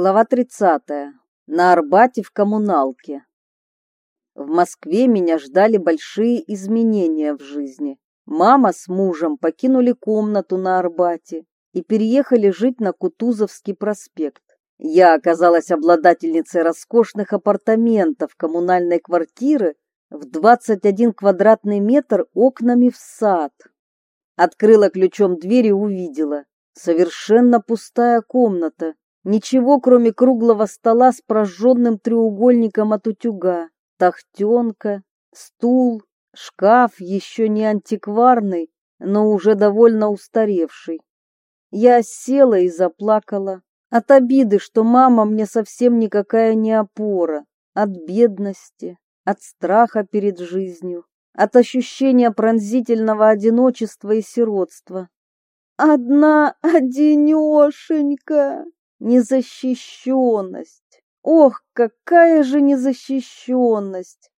Глава 30. На Арбате в коммуналке. В Москве меня ждали большие изменения в жизни. Мама с мужем покинули комнату на Арбате и переехали жить на Кутузовский проспект. Я оказалась обладательницей роскошных апартаментов коммунальной квартиры в 21 квадратный метр окнами в сад. Открыла ключом дверь и увидела. Совершенно пустая комната, Ничего, кроме круглого стола с прожженным треугольником от утюга, тахтенка, стул, шкаф еще не антикварный, но уже довольно устаревший. Я села и заплакала от обиды, что мама мне совсем никакая не опора, от бедности, от страха перед жизнью, от ощущения пронзительного одиночества и сиротства. Одна одинешенька! Незащищенность. Ох, какая же незащищенность!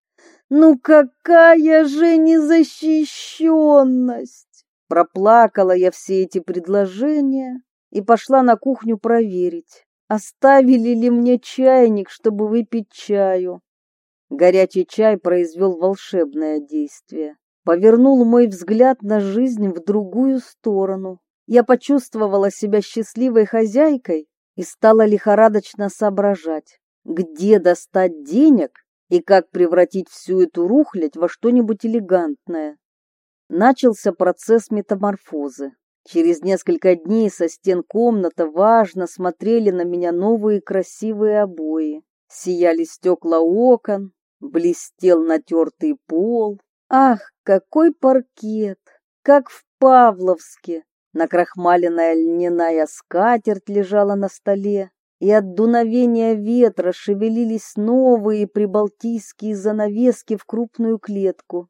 Ну какая же незащищенность! Проплакала я все эти предложения и пошла на кухню проверить, оставили ли мне чайник, чтобы выпить чаю. Горячий чай произвел волшебное действие, повернул мой взгляд на жизнь в другую сторону. Я почувствовала себя счастливой хозяйкой и стала лихорадочно соображать, где достать денег и как превратить всю эту рухлядь во что-нибудь элегантное. Начался процесс метаморфозы. Через несколько дней со стен комнаты важно смотрели на меня новые красивые обои. Сияли стекла окон, блестел натертый пол. Ах, какой паркет! Как в Павловске! Накрахмаленная льняная скатерть лежала на столе, и от дуновения ветра шевелились новые прибалтийские занавески в крупную клетку.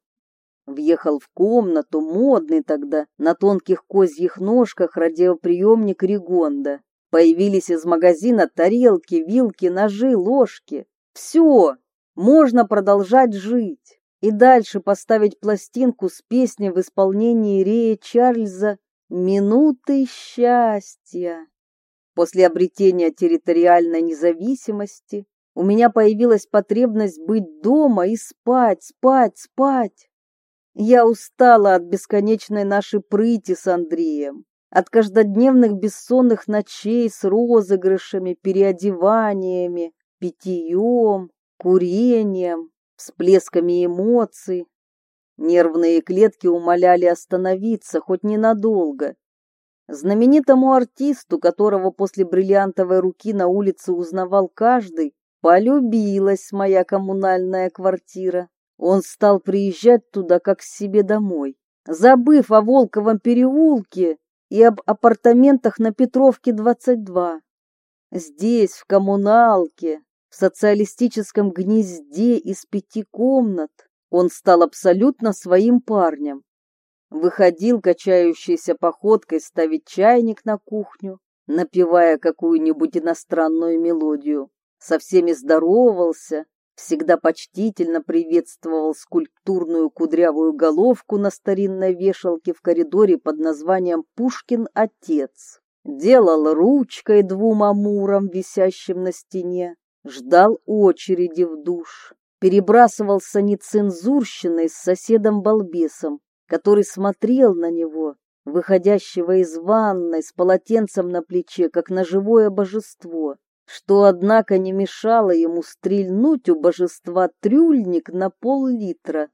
Въехал в комнату, модный тогда, на тонких козьих ножках радиоприемник Ригонда. Появились из магазина тарелки, вилки, ножи, ложки. Все, можно продолжать жить. И дальше поставить пластинку с песней в исполнении Рея Чарльза Минуты счастья. После обретения территориальной независимости у меня появилась потребность быть дома и спать, спать, спать. Я устала от бесконечной нашей прыти с Андреем, от каждодневных бессонных ночей с розыгрышами, переодеваниями, питьем, курением, всплесками эмоций, Нервные клетки умоляли остановиться хоть ненадолго. Знаменитому артисту, которого после бриллиантовой руки на улице узнавал каждый, полюбилась моя коммунальная квартира. Он стал приезжать туда как к себе домой, забыв о Волковом переулке и об апартаментах на Петровке 22. Здесь, в коммуналке, в социалистическом гнезде из пяти комнат, он стал абсолютно своим парнем. Выходил качающейся походкой ставить чайник на кухню, напевая какую-нибудь иностранную мелодию. Со всеми здоровался, всегда почтительно приветствовал скульптурную кудрявую головку на старинной вешалке в коридоре под названием «Пушкин отец». Делал ручкой двум амурам, висящим на стене, ждал очереди в душ перебрасывался нецензурщиной с соседом-балбесом, который смотрел на него, выходящего из ванной с полотенцем на плече, как на живое божество, что, однако, не мешало ему стрельнуть у божества трюльник на пол-литра.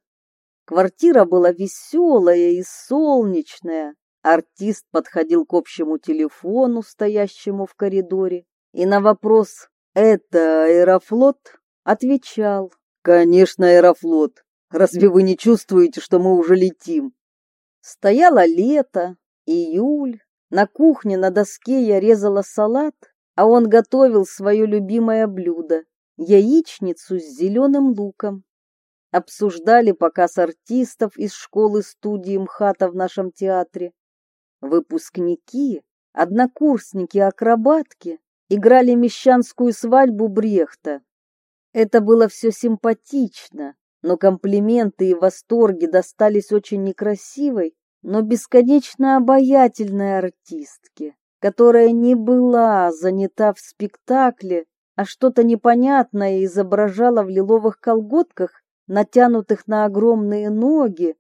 Квартира была веселая и солнечная. Артист подходил к общему телефону, стоящему в коридоре, и на вопрос «Это аэрофлот?» отвечал Конечно, Аэрофлот. Разве вы не чувствуете, что мы уже летим? Стояло лето, июль. На кухне на доске я резала салат, а он готовил свое любимое блюдо — яичницу с зеленым луком. Обсуждали показ артистов из школы-студии МХАТа в нашем театре. Выпускники, однокурсники-акробатки играли мещанскую свадьбу Брехта. Это было все симпатично, но комплименты и восторги достались очень некрасивой, но бесконечно обаятельной артистке, которая не была занята в спектакле, а что-то непонятное изображала в лиловых колготках, натянутых на огромные ноги.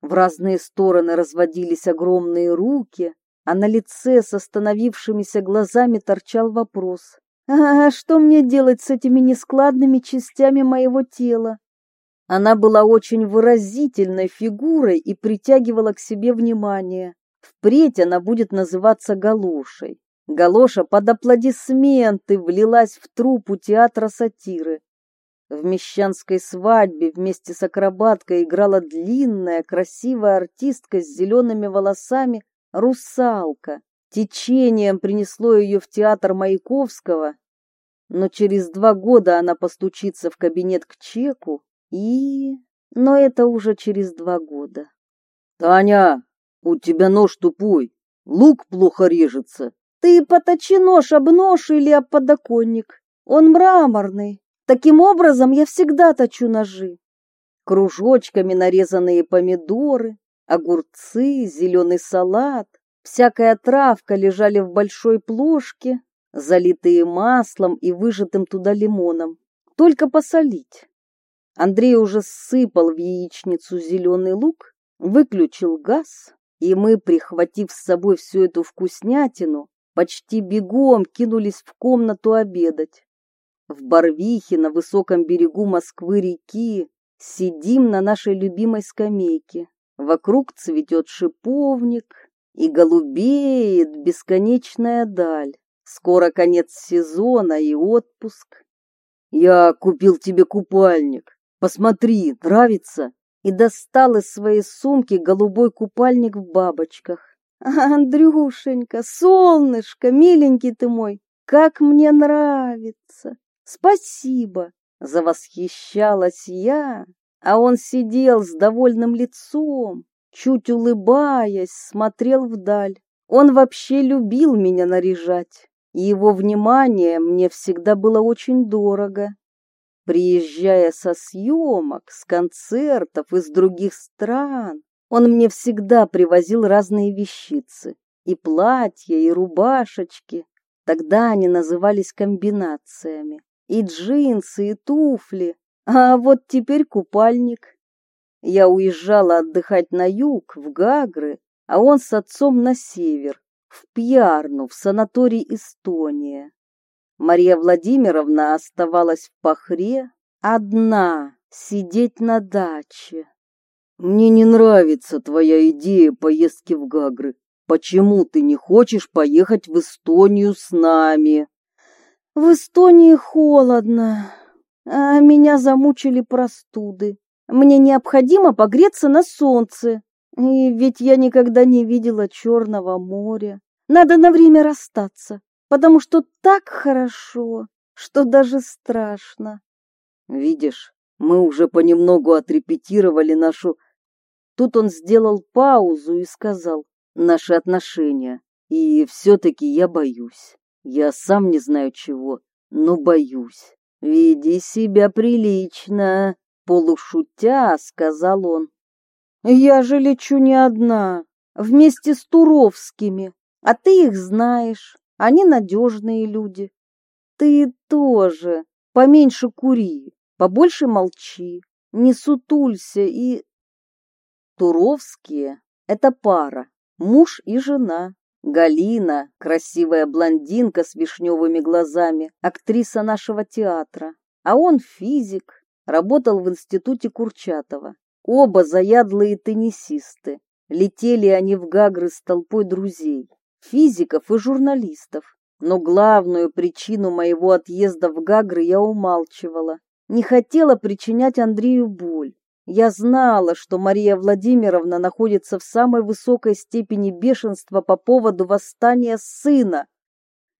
В разные стороны разводились огромные руки, а на лице с остановившимися глазами торчал вопрос. «А что мне делать с этими нескладными частями моего тела?» Она была очень выразительной фигурой и притягивала к себе внимание. Впредь она будет называться Галошей. Галоша под аплодисменты влилась в труппу театра сатиры. В мещанской свадьбе вместе с акробаткой играла длинная, красивая артистка с зелеными волосами русалка. Течением принесло ее в театр Маяковского, но через два года она постучится в кабинет к Чеку и... Но это уже через два года. «Таня, у тебя нож тупой, лук плохо режется». «Ты поточи нож об нож или об подоконник. Он мраморный. Таким образом я всегда точу ножи. Кружочками нарезанные помидоры, огурцы, зеленый салат, всякая травка лежали в большой плошке, залитые маслом и выжатым туда лимоном. Только посолить. Андрей уже сыпал в яичницу зеленый лук, выключил газ, и мы, прихватив с собой всю эту вкуснятину, почти бегом кинулись в комнату обедать. В Барвихе на высоком берегу Москвы-реки сидим на нашей любимой скамейке. Вокруг цветет шиповник и голубеет бесконечная даль. Скоро конец сезона и отпуск. Я купил тебе купальник. Посмотри, нравится? И достал из своей сумки голубой купальник в бабочках. Андрюшенька, солнышко, миленький ты мой, как мне нравится. Спасибо, завосхищалась я, а он сидел с довольным лицом, чуть улыбаясь, смотрел вдаль. Он вообще любил меня наряжать, и его внимание мне всегда было очень дорого. Приезжая со съемок, с концертов из других стран, он мне всегда привозил разные вещицы, и платья, и рубашечки. Тогда они назывались комбинациями. И джинсы, и туфли. А вот теперь купальник. Я уезжала отдыхать на юг, в Гагры, а он с отцом на север, в Пьярну, в санаторий Эстония. Мария Владимировна оставалась в Пахре, одна, сидеть на даче. Мне не нравится твоя идея поездки в Гагры. Почему ты не хочешь поехать в Эстонию с нами? В Эстонии холодно, а меня замучили простуды. Мне необходимо погреться на солнце. И ведь я никогда не видела Черного моря. Надо на время расстаться потому что так хорошо, что даже страшно. Видишь, мы уже понемногу отрепетировали нашу... Тут он сделал паузу и сказал «наши отношения». И все-таки я боюсь. Я сам не знаю чего, но боюсь. Веди себя прилично, полушутя, сказал он. Я же лечу не одна, вместе с Туровскими, а ты их знаешь. Они надежные люди. Ты тоже. Поменьше кури, побольше молчи, не сутулься и... Туровские — это пара, муж и жена. Галина, красивая блондинка с вишневыми глазами, актриса нашего театра. А он физик, работал в институте Курчатова. Оба заядлые теннисисты. Летели они в Гагры с толпой друзей физиков и журналистов. Но главную причину моего отъезда в Гагры я умалчивала. Не хотела причинять Андрею боль. Я знала, что Мария Владимировна находится в самой высокой степени бешенства по поводу восстания сына.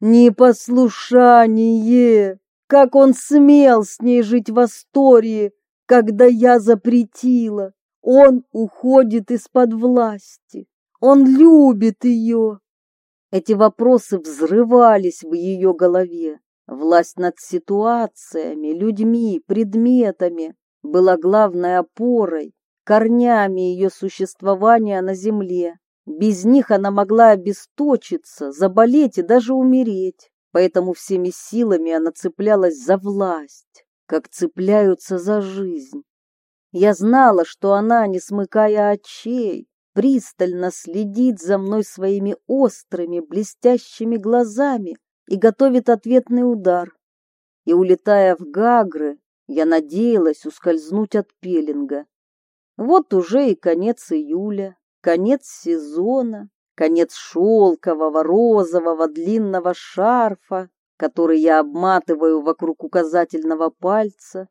Непослушание! Как он смел с ней жить в Астории, когда я запретила! Он уходит из-под власти. Он любит ее. Эти вопросы взрывались в ее голове. Власть над ситуациями, людьми, предметами была главной опорой, корнями ее существования на земле. Без них она могла обесточиться, заболеть и даже умереть. Поэтому всеми силами она цеплялась за власть, как цепляются за жизнь. Я знала, что она, не смыкая очей, пристально следит за мной своими острыми, блестящими глазами и готовит ответный удар. И, улетая в Гагры, я надеялась ускользнуть от пеленга. Вот уже и конец июля, конец сезона, конец шелкового, розового, длинного шарфа, который я обматываю вокруг указательного пальца.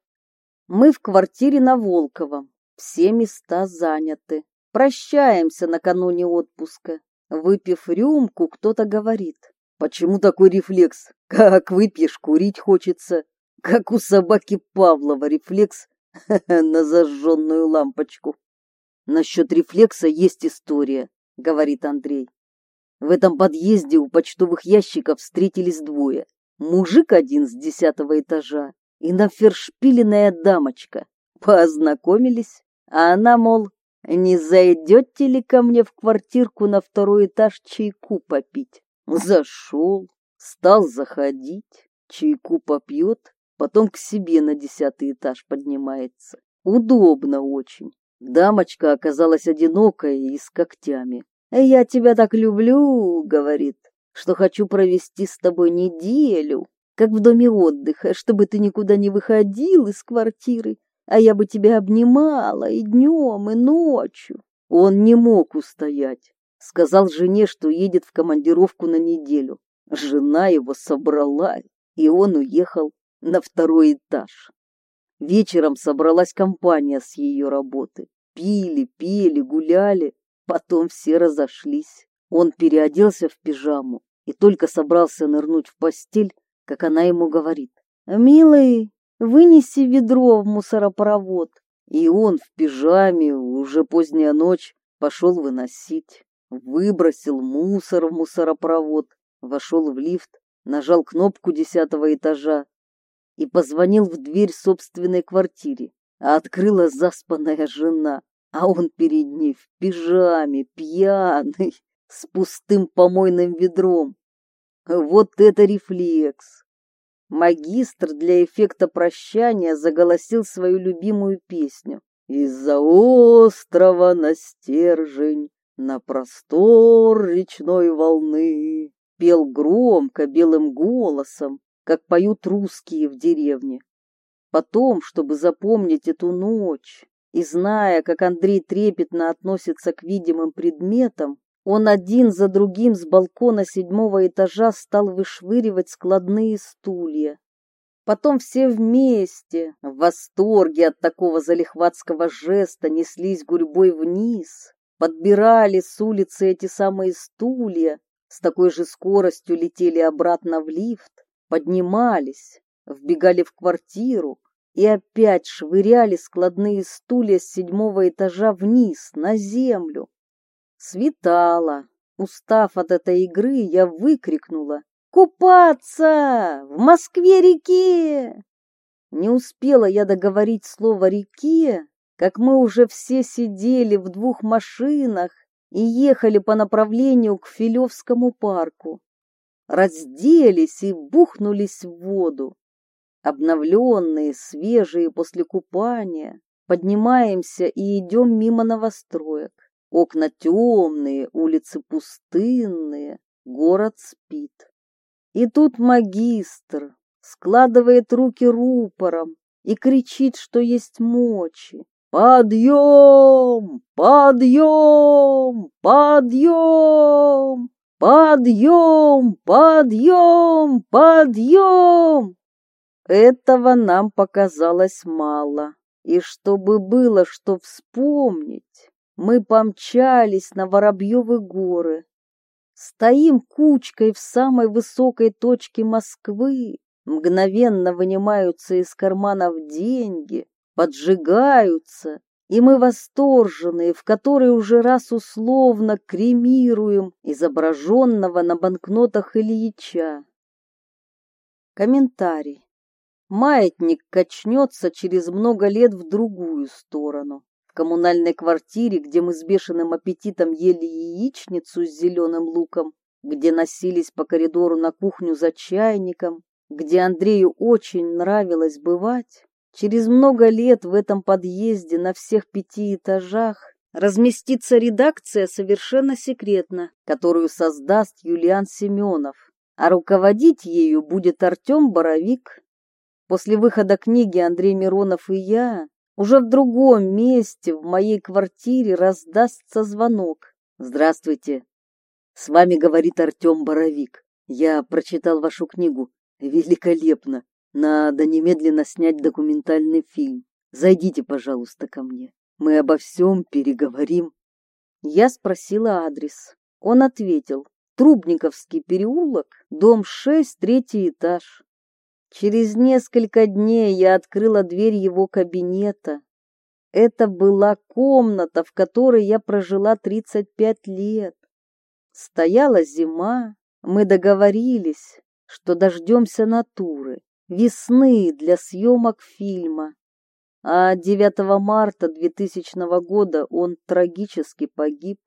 Мы в квартире на Волковом, все места заняты. Прощаемся накануне отпуска. Выпив рюмку, кто-то говорит. Почему такой рефлекс? Как выпьешь, курить хочется. Как у собаки Павлова рефлекс на зажженную лампочку. Насчет рефлекса есть история, говорит Андрей. В этом подъезде у почтовых ящиков встретились двое. Мужик один с десятого этажа и нафершпиленная дамочка. Познакомились, а она, мол, не зайдете ли ко мне в квартирку на второй этаж чайку попить? Зашел, стал заходить, чайку попьет, потом к себе на десятый этаж поднимается. Удобно очень. Дамочка оказалась одинокая и с когтями. «Я тебя так люблю», — говорит, — «что хочу провести с тобой неделю, как в доме отдыха, чтобы ты никуда не выходил из квартиры, а я бы тебя обнимала и днем, и ночью». Он не мог устоять. Сказал жене, что едет в командировку на неделю. Жена его собрала, и он уехал на второй этаж. Вечером собралась компания с ее работы. Пили, пели, гуляли, потом все разошлись. Он переоделся в пижаму и только собрался нырнуть в постель, как она ему говорит. «Милый, вынеси ведро в мусоропровод». И он в пижаме, уже поздняя ночь, пошел выносить. Выбросил мусор в мусоропровод, вошел в лифт, нажал кнопку десятого этажа и позвонил в дверь собственной квартире. Открыла заспанная жена, а он перед ней в пижаме, пьяный, с пустым помойным ведром. Вот это рефлекс! Магистр для эффекта прощания заголосил свою любимую песню. Из-за острова на стержень, на простор речной волны. Пел громко, белым голосом, как поют русские в деревне. Потом, чтобы запомнить эту ночь, и зная, как Андрей трепетно относится к видимым предметам, он один за другим с балкона седьмого этажа стал вышвыривать складные стулья. Потом все вместе, в восторге от такого залихватского жеста, неслись гурьбой вниз, подбирали с улицы эти самые стулья, с такой же скоростью летели обратно в лифт, поднимались, вбегали в квартиру и опять швыряли складные стулья с седьмого этажа вниз, на землю. Светало. Устав от этой игры, я выкрикнула «Купаться! В Москве-реке!» Не успела я договорить слово «реке», как мы уже все сидели в двух машинах и ехали по направлению к Филевскому парку разделись и бухнулись в воду. Обновленные, свежие после купания, поднимаемся и идем мимо новостроек. Окна темные, улицы пустынные, город спит. И тут магистр складывает руки рупором и кричит, что есть мочи. «Подъем! Подъем! Подъем!» «Подъем! Подъем! Подъем!» Этого нам показалось мало. И чтобы было что вспомнить, мы помчались на Воробьевы горы. Стоим кучкой в самой высокой точке Москвы, мгновенно вынимаются из карманов деньги, поджигаются, и мы восторженные, в который уже раз условно кремируем изображенного на банкнотах Ильича. Комментарий. Маятник качнется через много лет в другую сторону. В коммунальной квартире, где мы с бешеным аппетитом ели яичницу с зеленым луком, где носились по коридору на кухню за чайником, где Андрею очень нравилось бывать, через много лет в этом подъезде на всех пяти этажах разместится редакция совершенно секретно, которую создаст Юлиан Семенов, а руководить ею будет Артем Боровик. После выхода книги Андрей Миронов и я уже в другом месте в моей квартире раздастся звонок. «Здравствуйте. С вами говорит Артем Боровик. Я прочитал вашу книгу. Великолепно. Надо немедленно снять документальный фильм. Зайдите, пожалуйста, ко мне. Мы обо всем переговорим». Я спросила адрес. Он ответил. Трубниковский переулок, дом 6, третий этаж. Через несколько дней я открыла дверь его кабинета. Это была комната, в которой я прожила 35 лет. Стояла зима, мы договорились, что дождемся натуры, весны для съемок фильма. А 9 марта 2000 года он трагически погиб.